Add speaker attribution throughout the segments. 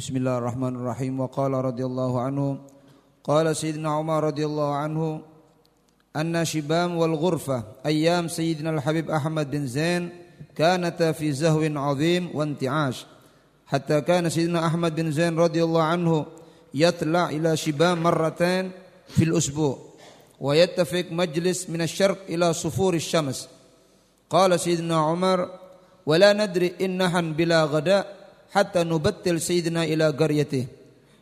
Speaker 1: بسم الله الرحمن الرحيم وقال رضي الله عنه قال سيدنا عمر رضي الله عنه أن شبام والغرفة أيام سيدنا الحبيب أحمد بن زين كانت في زهو عظيم وانتعاش حتى كان سيدنا أحمد بن زين رضي الله عنه يطلع إلى شبام مرتين في الأسبوع ويتفق مجلس من الشرق إلى صفور الشمس قال سيدنا عمر ولا ندري إن نحن بلا غداء حتى نبتل سيدنا إلى قريته.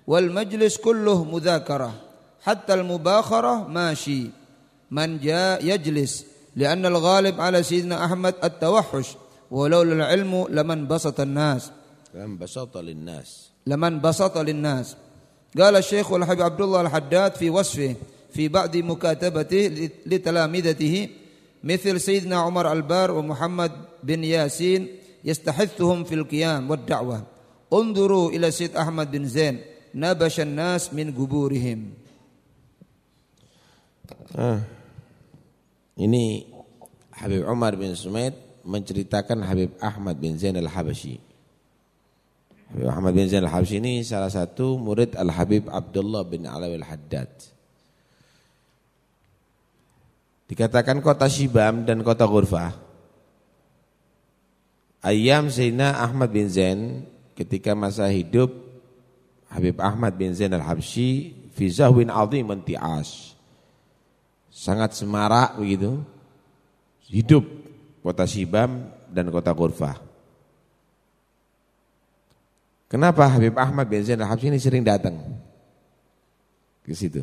Speaker 1: والمجلس كله مذاكرة. حتى المباخرة ماشي. من جاء يجلس. لأن الغالب على سيدنا أحمد التوحش. ولولا العلم لمن بسط الناس.
Speaker 2: لمن بسط للناس.
Speaker 1: لمن بسط للناس. قال الشيخ الحبيب عبد الله الحداد في وصفه في بعض مكاتبته لتلامذته مثل سيدنا عمر البار ومحمد بن ياسين yastahithuhum fil qiyam wa da'wah. Unduru ila Syed Ahmad bin Zain nabashan nas min guburihim.
Speaker 2: Ah, ini Habib Umar bin Sumait menceritakan Habib Ahmad bin Zain al-Habashi. Habib Ahmad bin Zain al-Habashi ini salah satu murid al-Habib Abdullah bin Alawi al-Haddad. Dikatakan kota Shibam dan kota Ghurfah Ayam Zainah Ahmad bin Zain ketika masa hidup Habib Ahmad bin Zain al-Habsyi fi zahwin azim anti'as. Sangat semarak begitu. Hidup kota Sibam dan kota Kurfah. Kenapa Habib Ahmad bin Zain al-Habsyi ini sering datang ke situ?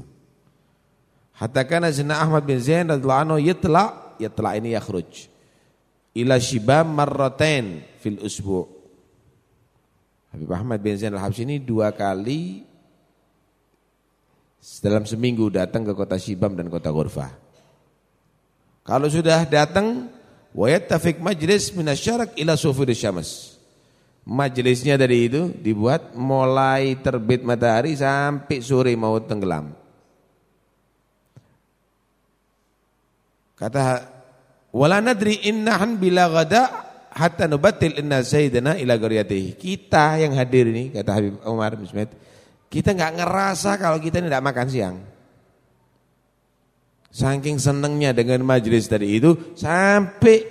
Speaker 2: Hatta kana Zainah Ahmad bin Zain radhiyallahu anhu yatla, yatla ini yakhruj ila shibam marratain fil usbu. Habib Ahmad bin Zain al-Habsyi ini dua kali dalam seminggu datang ke kota Shibam dan kota Ghurfah. Kalau sudah datang, wa yattafiq majlis minasyarak ila sufur syams. Majlisnya dari itu dibuat mulai terbit matahari sampai sore mau tenggelam. Kata Wala nadri innahan bila gada hatta nubatil inna sayyidina ila qaryatihi. Kita yang hadir ini kata Habib Umar bin Smith, kita enggak ngerasa kalau kita ini tidak makan siang. Saking senengnya dengan majelis tadi itu sampai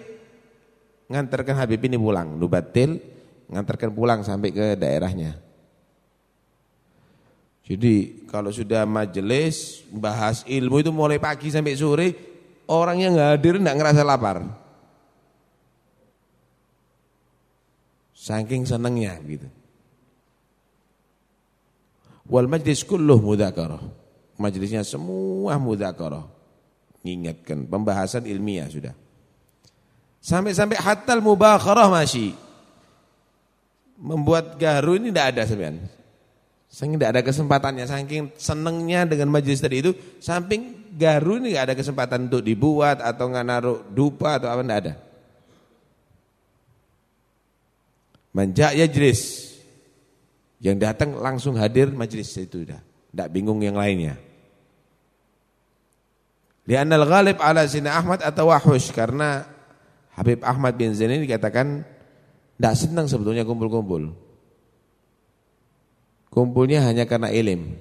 Speaker 2: ngantarkan Habib ini pulang, nubatil ngantarkan pulang sampai ke daerahnya. Jadi kalau sudah majelis bahas ilmu itu mulai pagi sampai sore orang yang hadir nggak ngerasa lapar. Saking senengnya gitu. Wal majlis kulluh mudzakarah. Majlisnya semua mudzakarah. Ingatkan pembahasan ilmiah sudah. Sampai-sampai hatal mubakharah masih. Membuat garu ini tidak ada sebenarnya. Saking tidak ada kesempatannya, saking senengnya dengan majlis tadi itu, samping garu ini ada kesempatan untuk dibuat atau nggak naruh dupa atau apa nggak ada. Manja yajlis. Yang datang langsung hadir majlis itu sudah. Tidak bingung yang lainnya. Lianal ghalib ala Sina Ahmad atau Wahush karena Habib Ahmad bin Zain ini dikatakan tidak senang sebetulnya kumpul-kumpul. Kumpulnya hanya karena ilim.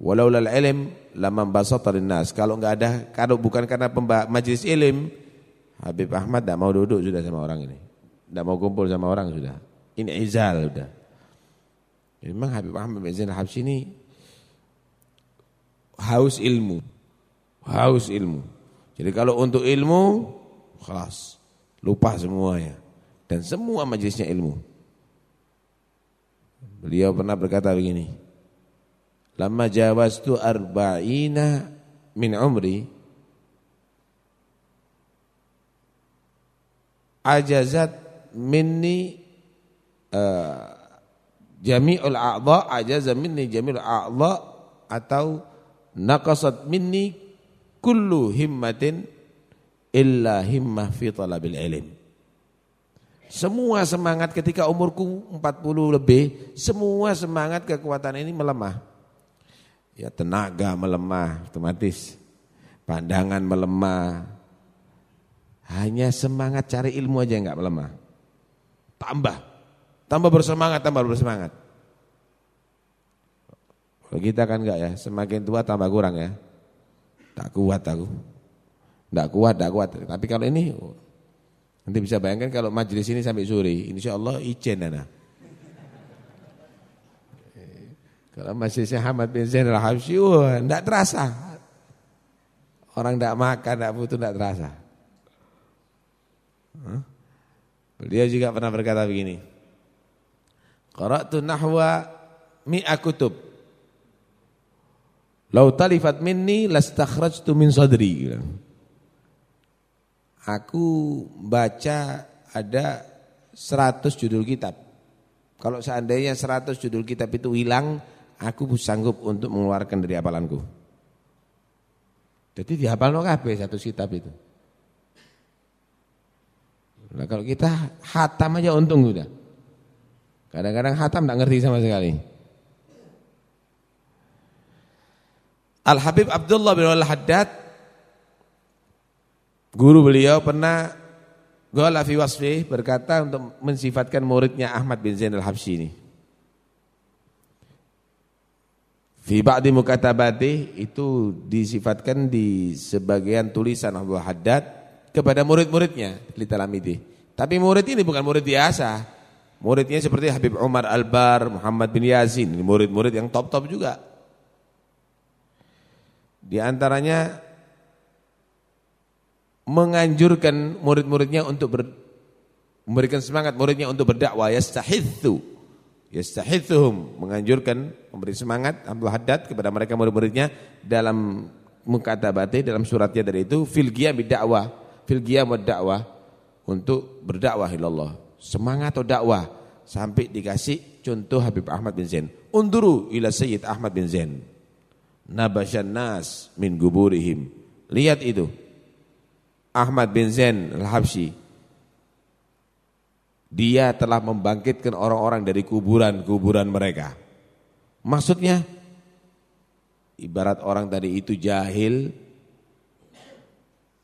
Speaker 2: Walau lal ilim lama basata nas. Kalau enggak ada, kalau bukan karena majelis ilim, Habib Ahmad tidak mau duduk sudah sama orang ini. Tidak mau kumpul sama orang sudah. Ini izal sudah. Memang Habib Ahmad bin Zainal Habsyi ini haus ilmu. Haus ilmu. Jadi kalau untuk ilmu, kelas lupa semuanya. Dan semua majelisnya ilmu. Beliau pernah berkata begini, Lama jawaztu arba'ina min umri. Ajazat minni uh, jami'ul a'dha ajazat minni jami'ul a'dha atau naqasat minni kullu himmatin illa himmah fi talabil ilm. Semua semangat ketika umurku 40 lebih semua semangat kekuatan ini melemah ya tenaga melemah otomatis, pandangan melemah, hanya semangat cari ilmu aja enggak melemah. Tambah, tambah bersemangat, tambah bersemangat. Kita kan enggak ya, semakin tua tambah kurang ya. Tak kuat aku. Enggak kuat, enggak kuat. Tapi kalau ini nanti bisa bayangkan kalau majelis ini sampai sore, insya Allah ijen anak. Kalau masih Ahmad bin Zain al-Habsyi, wah, enggak terasa. Orang enggak makan, enggak butuh, enggak terasa. Beliau juga pernah berkata begini. Qara'tu nahwa mi'a kutub. Lau talifat minni lastakhrajtu min sadri. Aku baca ada 100 judul kitab. Kalau seandainya 100 judul kitab itu hilang, aku sanggup untuk mengeluarkan dari hafalanku. Jadi dihafal no kabeh satu kitab itu. Nah kalau kita hatam aja untung sudah. Kadang-kadang hatam tidak ngerti sama sekali. Al-Habib Abdullah bin Al-Haddad guru beliau pernah Gala fi wasfi berkata untuk mensifatkan muridnya Ahmad bin Zain al-Habsyi ini. Fi ba'di mukatabati itu disifatkan di sebagian tulisan Abdul Haddad kepada murid-muridnya di Talamidi. Tapi murid ini bukan murid biasa. Muridnya seperti Habib Umar Al-Bar, Muhammad bin Yazin, murid-murid yang top-top juga. Di antaranya menganjurkan murid-muridnya untuk ber, memberikan semangat muridnya untuk berdakwah yastahithu yastahithuhum menganjurkan memberi semangat Abdul Haddad kepada mereka murid-muridnya dalam mukatabati dalam suratnya dari itu fil qiyam dakwah fil qiyam dakwah untuk berdakwah ilallah semangat atau dakwah sampai dikasih contoh Habib Ahmad bin Zain unduru ila Sayyid Ahmad bin Zain nabasyan nas min guburihim. Lihat itu. Ahmad bin Zain al-Habsyi. Dia telah membangkitkan orang-orang dari kuburan-kuburan mereka. Maksudnya ibarat orang tadi itu jahil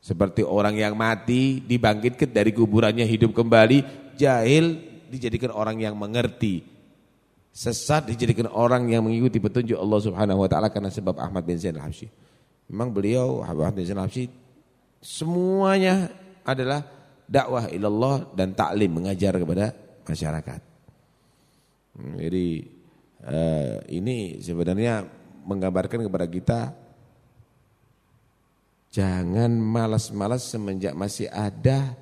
Speaker 2: seperti orang yang mati dibangkitkan dari kuburannya hidup kembali, jahil dijadikan orang yang mengerti Sesat dijadikan orang yang mengikuti petunjuk Allah Subhanahu wa taala karena sebab Ahmad bin Zain Al-Habsyi. Memang beliau Ahmad bin Zain Al-Habsyi semuanya adalah dakwah ilallah dan taklim mengajar kepada masyarakat. Hmm, jadi eh, ini sebenarnya menggambarkan kepada kita jangan malas-malas semenjak masih ada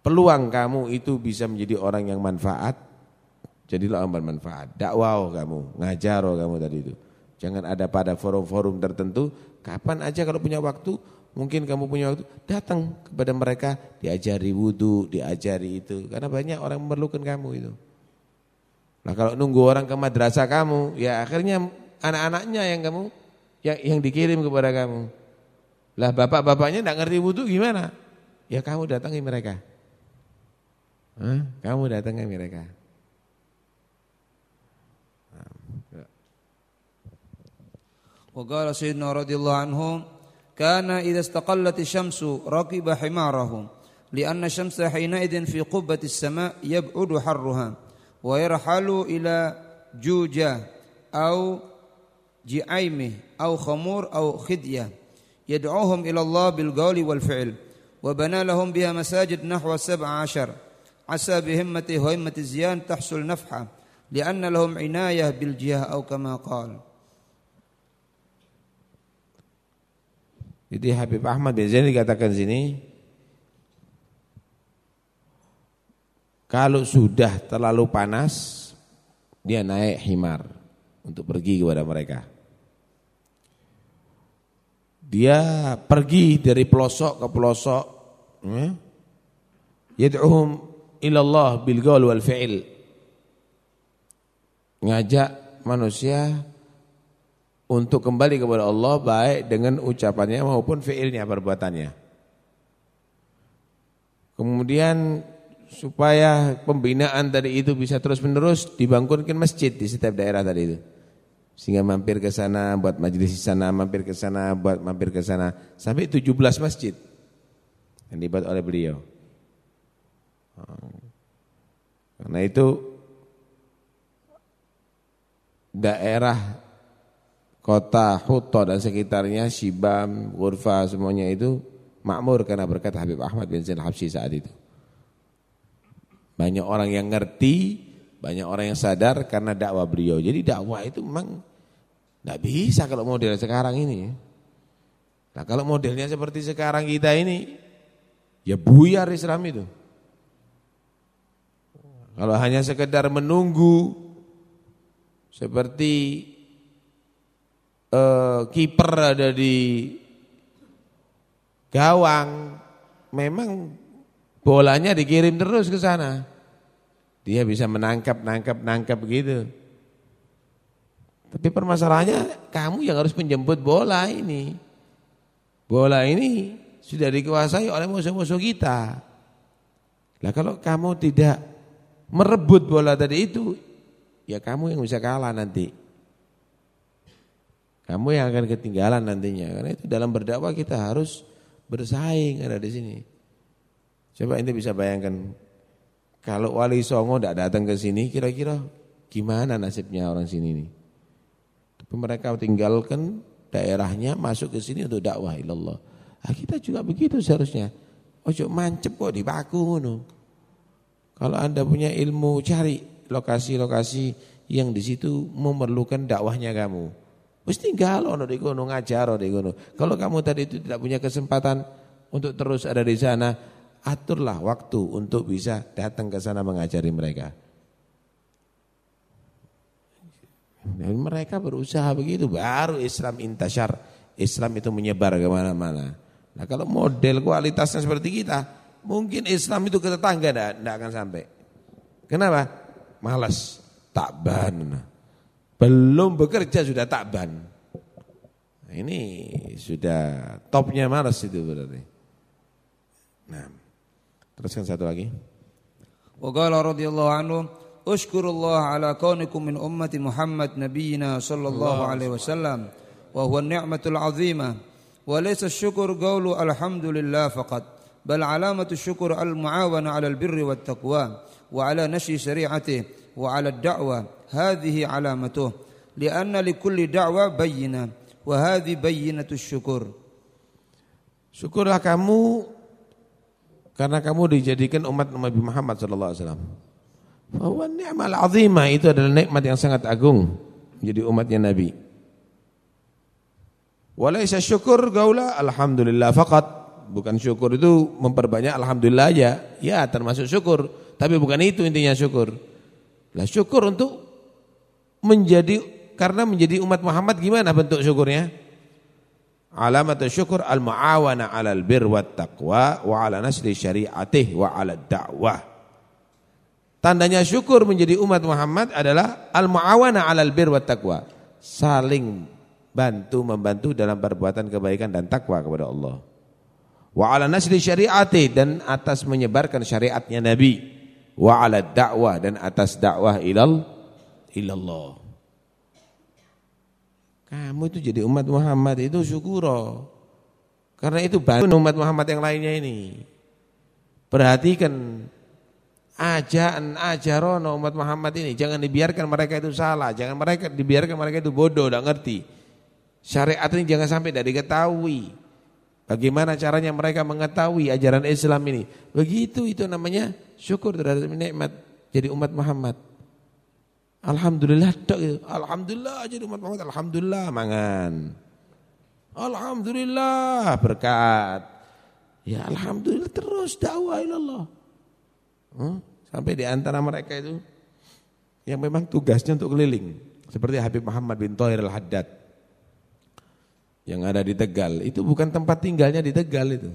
Speaker 2: peluang kamu itu bisa menjadi orang yang manfaat Jadilah orang bermanfaat. Dakwah kamu, ngajar kamu tadi itu. Jangan ada pada forum-forum tertentu. Kapan aja kalau punya waktu, mungkin kamu punya waktu, datang kepada mereka, diajari wudhu, diajari itu. Karena banyak orang memerlukan kamu itu. Nah kalau nunggu orang ke madrasah kamu, ya akhirnya anak-anaknya yang kamu, yang, yang dikirim kepada kamu. Lah bapak-bapaknya tidak ngerti wudhu gimana? Ya kamu datangi mereka. Hah? Kamu datangi mereka.
Speaker 1: وقال سيدنا رضي الله عنه كان إذا استقلت الشمس ركب حماره لأن الشمس حينئذ في قبة السماء يبعد حرها ويرحل إلى جوجة أو جعيمه أو خمور أو خدية. يدعوهم إلى الله بالقول والفعل وبنى لهم بها مساجد نحو سبع عشر. عسى بهمته وهمة الزيان تحصل نفحة لأن لهم عناية بالجهة أو كما قال.
Speaker 2: Jadi Habib Ahmad Zain dikatakan sini kalau sudah terlalu panas dia naik himar untuk pergi kepada mereka. Dia pergi dari pelosok ke pelosok ya. Yad'uhum ila Allah bil qaul wal fi'il. Ngajak manusia untuk kembali kepada Allah baik dengan ucapannya maupun fiilnya perbuatannya. Kemudian supaya pembinaan tadi itu bisa terus-menerus dibangunkan masjid di setiap daerah tadi itu. Sehingga mampir ke sana buat majelis di sana, mampir ke sana buat mampir ke sana sampai 17 masjid yang dibuat oleh beliau. Karena itu daerah kota Huto dan sekitarnya, Shibam, Ghurfa semuanya itu makmur karena berkat Habib Ahmad bin Zain Habsyi saat itu. Banyak orang yang ngerti, banyak orang yang sadar karena dakwah beliau. Jadi dakwah itu memang tidak bisa kalau model sekarang ini. Nah kalau modelnya seperti sekarang kita ini, ya buyar Islam itu. Kalau hanya sekedar menunggu seperti uh, kiper ada di gawang, memang bolanya dikirim terus ke sana. Dia bisa menangkap, nangkap, nangkap begitu. Tapi permasalahannya kamu yang harus menjemput bola ini. Bola ini sudah dikuasai oleh musuh-musuh kita. Nah kalau kamu tidak merebut bola tadi itu, ya kamu yang bisa kalah nanti. Kamu yang akan ketinggalan nantinya. Karena itu dalam berdakwah kita harus bersaing ada di sini. Coba ente bisa bayangkan kalau Wali Songo tidak datang ke sini, kira-kira gimana nasibnya orang sini ini? Tapi mereka tinggalkan daerahnya masuk ke sini untuk dakwah ilallah. Nah, kita juga begitu seharusnya. Ojo mancep kok di baku no. Kalau Anda punya ilmu, cari lokasi-lokasi yang di situ memerlukan dakwahnya kamu. Wis tinggal ono di gunung ngajar di gunung. Kalau kamu tadi itu tidak punya kesempatan untuk terus ada di sana, aturlah waktu untuk bisa datang ke sana mengajari mereka. Dan mereka berusaha begitu, baru Islam intasyar, Islam itu menyebar ke mana-mana. Nah kalau model kualitasnya seperti kita, mungkin Islam itu ke tetangga tidak akan sampai. Kenapa? Malas, takban. Belum bekerja sudah takban. Nah, ini sudah topnya malas itu berarti. Nah, teruskan satu lagi.
Speaker 1: Wa qala radhiyallahu anhu اشكر الله على كونكم من أمة محمد نبينا صلى الله عليه وسلم وهو النعمة العظيمة وليس الشكر قول الحمد لله فقط بل علامة الشكر المعاونة على البر والتقوى وعلى نشر شريعته وعلى الدعوة هذه علامته. لأن لكل دعوة بينة. وهذه بينة الشكر.
Speaker 2: Syukur syukurlah kamu karena kamu dijadikan umat Nabi Muhammad sallallahu alaihi wasallam. Bahwa nikmat azima. Itu adalah nikmat yang sangat agung menjadi umatnya Nabi. Walaisa syukur gaula? Alhamdulillah. Faqat bukan syukur itu memperbanyak alhamdulillah ya. Ya termasuk syukur. Tapi bukan itu intinya syukur. Lah syukur untuk menjadi karena menjadi umat Muhammad gimana bentuk syukurnya? Alamat syukur al-muawana 'alal bir wat taqwa wa 'ala nasri syari'atih wa 'ala da'wah. Tandanya syukur menjadi umat Muhammad adalah al-muawana 'alal bir wat taqwa. Saling bantu membantu dalam perbuatan kebaikan dan takwa kepada Allah. Wa ala nasri syariati dan atas menyebarkan syariatnya Nabi. Wa ala dakwah dan atas dakwah ilal ilallah. Kamu itu jadi umat Muhammad itu syukur. Karena itu bantu umat Muhammad yang lainnya ini. Perhatikan ajaan ajarono umat Muhammad ini jangan dibiarkan mereka itu salah, jangan mereka dibiarkan mereka itu bodoh, tidak ngerti. Syariat ini jangan sampai tidak diketahui. Bagaimana caranya mereka mengetahui ajaran Islam ini? Begitu itu namanya syukur terhadap nikmat jadi umat Muhammad. Alhamdulillah dok itu. Alhamdulillah jadi umat Muhammad. Alhamdulillah mangan. Alhamdulillah berkat. Ya alhamdulillah terus dakwah ilallah. Hmm? Sampai di antara mereka itu yang memang tugasnya untuk keliling seperti Habib Muhammad bin Thohir al-Haddad yang ada di Tegal. Itu bukan tempat tinggalnya di Tegal itu.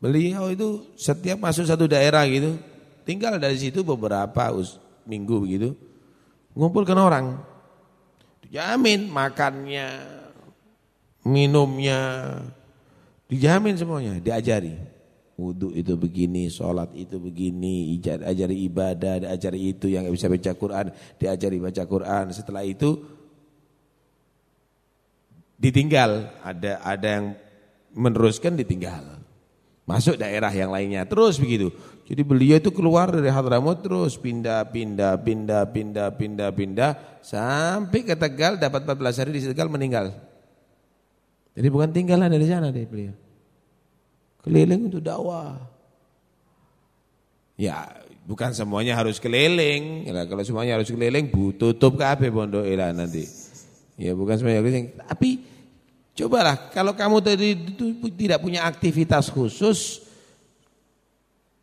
Speaker 2: Beliau itu setiap masuk satu daerah gitu, tinggal dari situ beberapa minggu begitu, ngumpulkan orang. Dijamin makannya, minumnya, dijamin semuanya, diajari. Wudhu itu begini, sholat itu begini, diajari ibadah, diajari itu yang bisa baca Quran, diajari baca Quran. Setelah itu ditinggal, ada ada yang meneruskan ditinggal. Masuk daerah yang lainnya, terus begitu. Jadi beliau itu keluar dari Hadramaut terus pindah, pindah, pindah, pindah, pindah, pindah sampai ke Tegal dapat 14 hari di Tegal meninggal. Jadi bukan tinggalan dari sana deh beliau. Keliling untuk dakwah. Ya, bukan semuanya harus keliling. Ya, kalau semuanya harus keliling, bu tutup kabeh pondok nanti. Ya, bukan semuanya keliling. Tapi cobalah kalau kamu tadi tidak punya aktivitas khusus,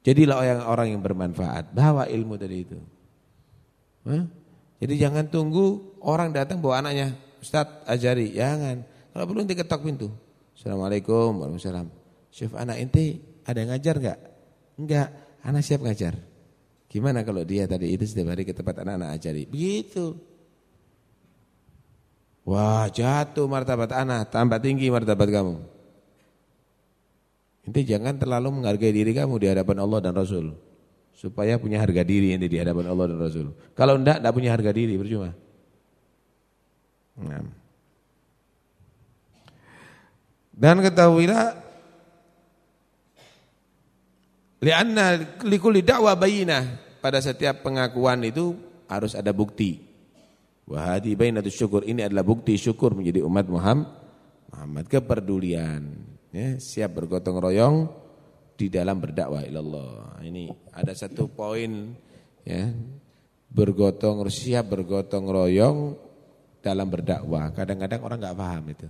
Speaker 2: jadilah orang orang yang bermanfaat. Bawa ilmu tadi itu. Hah? Jadi jangan tunggu orang datang bawa anaknya, Ustaz ajari, jangan. Kalau perlu nanti ketok pintu. Assalamualaikum warahmatullahi wabarakatuh. Chef anak ente ada ngajar enggak? Enggak, anak siap ngajar. Gimana kalau dia tadi itu setiap hari ke tempat anak-anak ajari? Begitu. Wah jatuh martabat anak, tambah tinggi martabat kamu. Inti jangan terlalu menghargai diri kamu di hadapan Allah dan Rasul. Supaya punya harga diri inti di hadapan Allah dan Rasul. Kalau enggak, enggak punya harga diri, percuma. Nah. Dan ketahuilah Lianna likulli da'wa bayinah. Pada setiap pengakuan itu harus ada bukti. Wa hadi bainatus syukur. Ini adalah bukti syukur menjadi umat Muhammad. Muhammad kepedulian. Ya, siap bergotong royong di dalam berdakwah ilallah. Ini ada satu poin ya. Bergotong siap bergotong royong dalam berdakwah. Kadang-kadang orang nggak paham itu.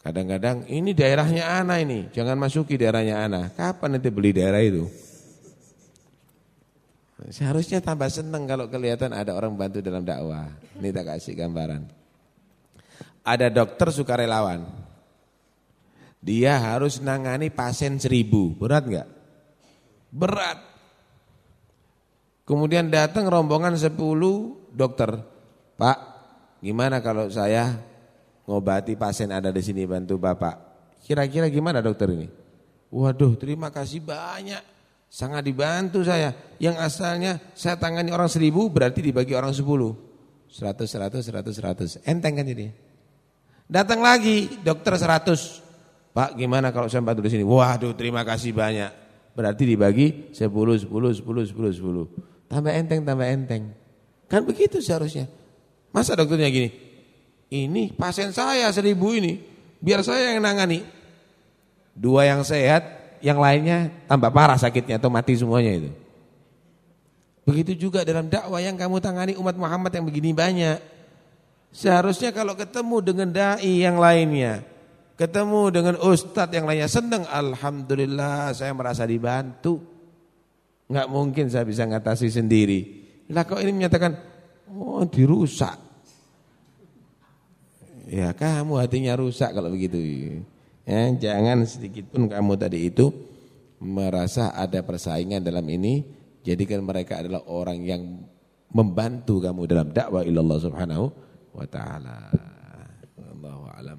Speaker 2: Kadang-kadang ini daerahnya Ana ini, jangan masuki daerahnya Ana. Kapan nanti beli daerah itu? Seharusnya tambah senang kalau kelihatan ada orang bantu dalam dakwah. Ini tak kasih gambaran. Ada dokter sukarelawan. Dia harus nangani pasien seribu. Berat nggak? Berat. Kemudian datang rombongan sepuluh dokter. Pak, gimana kalau saya ngobati pasien ada di sini bantu Bapak. Kira-kira gimana dokter ini? Waduh, terima kasih banyak. Sangat dibantu saya. Yang asalnya saya tangani orang seribu berarti dibagi orang sepuluh. Seratus, seratus, seratus, seratus. Enteng kan jadi. Datang lagi dokter seratus. Pak gimana kalau saya bantu di sini? Waduh terima kasih banyak. Berarti dibagi sepuluh, sepuluh, sepuluh, sepuluh, sepuluh. Tambah enteng, tambah enteng. Kan begitu seharusnya. Masa dokternya gini? Ini pasien saya seribu ini, biar saya yang nangani. Dua yang sehat, yang lainnya tambah parah sakitnya atau mati semuanya itu. Begitu juga dalam dakwah yang kamu tangani umat Muhammad yang begini banyak. Seharusnya kalau ketemu dengan dai yang lainnya, ketemu dengan ustadz yang lainnya senang, alhamdulillah saya merasa dibantu. Enggak mungkin saya bisa ngatasi sendiri. Lah kok ini menyatakan oh dirusak. Ya kamu hatinya rusak kalau begitu. Ya, jangan sedikit pun kamu tadi itu merasa ada persaingan dalam ini. Jadikan mereka adalah orang yang membantu kamu dalam dakwah ilallah subhanahu wa ta'ala. Allahu alam.